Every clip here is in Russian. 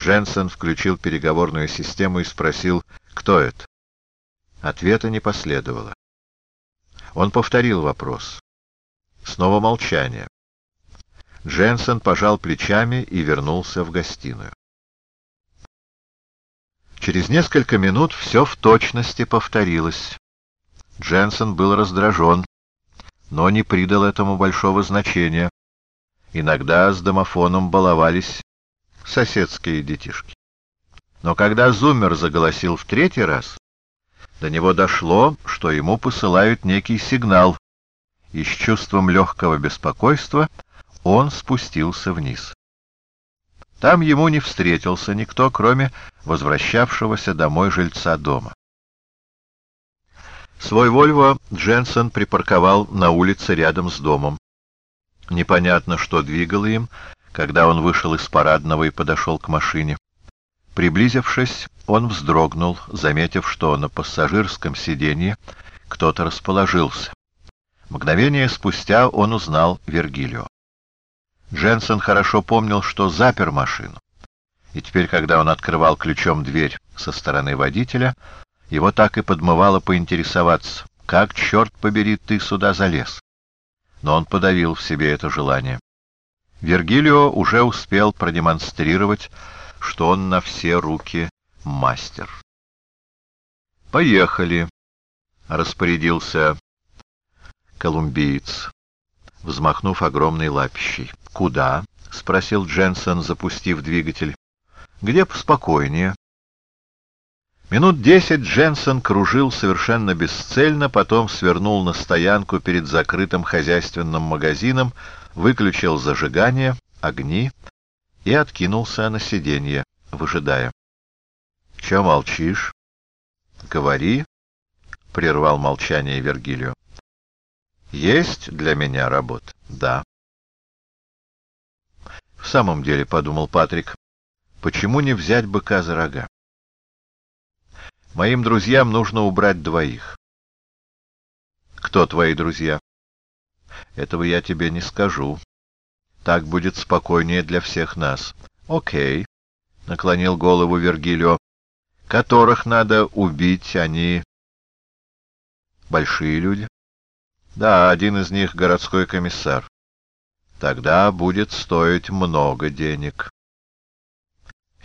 Дженсен включил переговорную систему и спросил, кто это. Ответа не последовало. Он повторил вопрос. Снова молчание. Дженсен пожал плечами и вернулся в гостиную. Через несколько минут все в точности повторилось. Дженсен был раздражен, но не придал этому большого значения. Иногда с домофоном баловались соседские детишки. Но когда Зумер заголосил в третий раз, до него дошло, что ему посылают некий сигнал, и с чувством легкого беспокойства он спустился вниз. Там ему не встретился никто, кроме возвращавшегося домой жильца дома. Свой «Вольво» Дженсен припарковал на улице рядом с домом. Непонятно, что двигало им, когда он вышел из парадного и подошел к машине. Приблизившись, он вздрогнул, заметив, что на пассажирском сиденье кто-то расположился. Мгновение спустя он узнал Вергилио. Дженсен хорошо помнил, что запер машину. И теперь, когда он открывал ключом дверь со стороны водителя, его так и подмывало поинтересоваться, как, черт побери, ты сюда залез. Но он подавил в себе это желание. Вергилио уже успел продемонстрировать, что он на все руки мастер. «Поехали», — распорядился колумбиец, взмахнув огромной лапищей. «Куда?» — спросил Дженсен, запустив двигатель. «Где поспокойнее?» Минут десять Дженсен кружил совершенно бесцельно, потом свернул на стоянку перед закрытым хозяйственным магазином, выключил зажигание, огни и откинулся на сиденье, выжидая. — Че молчишь? — Говори, — прервал молчание Вергилио. — Есть для меня работа? — Да. В самом деле, — подумал Патрик, — почему не взять быка за рога? Моим друзьям нужно убрать двоих. Кто твои друзья? Этого я тебе не скажу. Так будет спокойнее для всех нас. Окей, — наклонил голову Вергилио. Которых надо убить, они... Большие люди? Да, один из них городской комиссар. Тогда будет стоить много денег.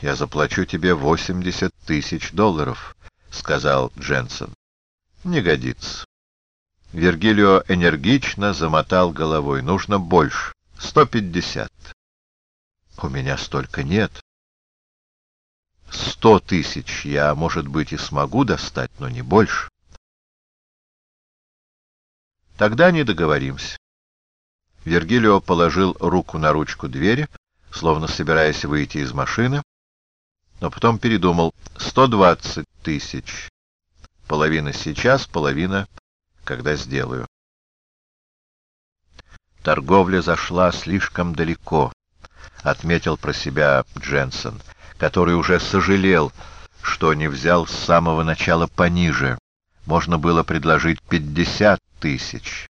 Я заплачу тебе восемьдесят тысяч долларов, — сказал Дженсен. Не годится. Вергилио энергично замотал головой. Нужно больше. Сто пятьдесят. У меня столько нет. Сто тысяч я, может быть, и смогу достать, но не больше. Тогда не договоримся. Вергилио положил руку на ручку двери, словно собираясь выйти из машины, но потом передумал. Сто двадцать тысяч. Половина сейчас, половина, когда сделаю. Торговля зашла слишком далеко, отметил про себя Дженсен, который уже сожалел, что не взял с самого начала пониже. Можно было предложить пятьдесят тысяч.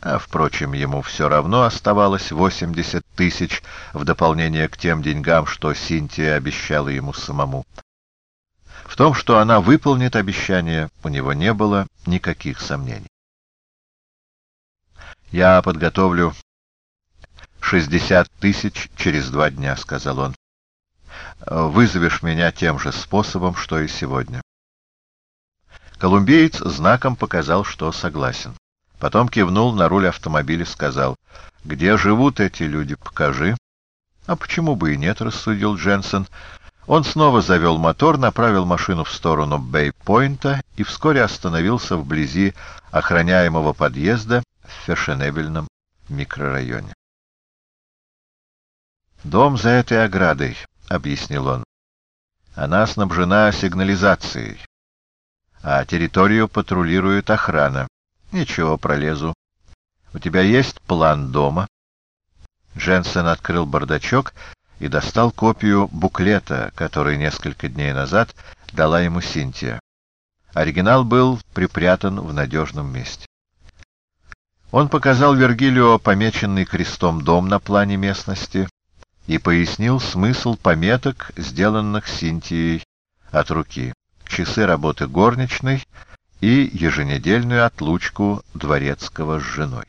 А, впрочем, ему все равно оставалось 80 тысяч в дополнение к тем деньгам, что Синтия обещала ему самому. В том, что она выполнит обещание, у него не было никаких сомнений. «Я подготовлю 60 тысяч через два дня», — сказал он. «Вызовешь меня тем же способом, что и сегодня». Колумбиец знаком показал, что согласен. Потом кивнул на руль автомобиля, сказал, «Где живут эти люди, покажи». «А почему бы и нет?» — рассудил Дженсен. Он снова завел мотор, направил машину в сторону Бэй-Пойнта и вскоре остановился вблизи охраняемого подъезда в фешенебельном микрорайоне. «Дом за этой оградой», — объяснил он. «Она снабжена сигнализацией, а территорию патрулирует охрана. Ничего, пролезу. У тебя есть план дома? Дженсен открыл бардачок и достал копию буклета, который несколько дней назад дала ему Синтия. Оригинал был припрятан в надежном месте. Он показал Вергилио помеченный крестом дом на плане местности, и пояснил смысл пометок, сделанных Синтией от руки, часы работы горничной и еженедельную отлучку дворецкого с женой.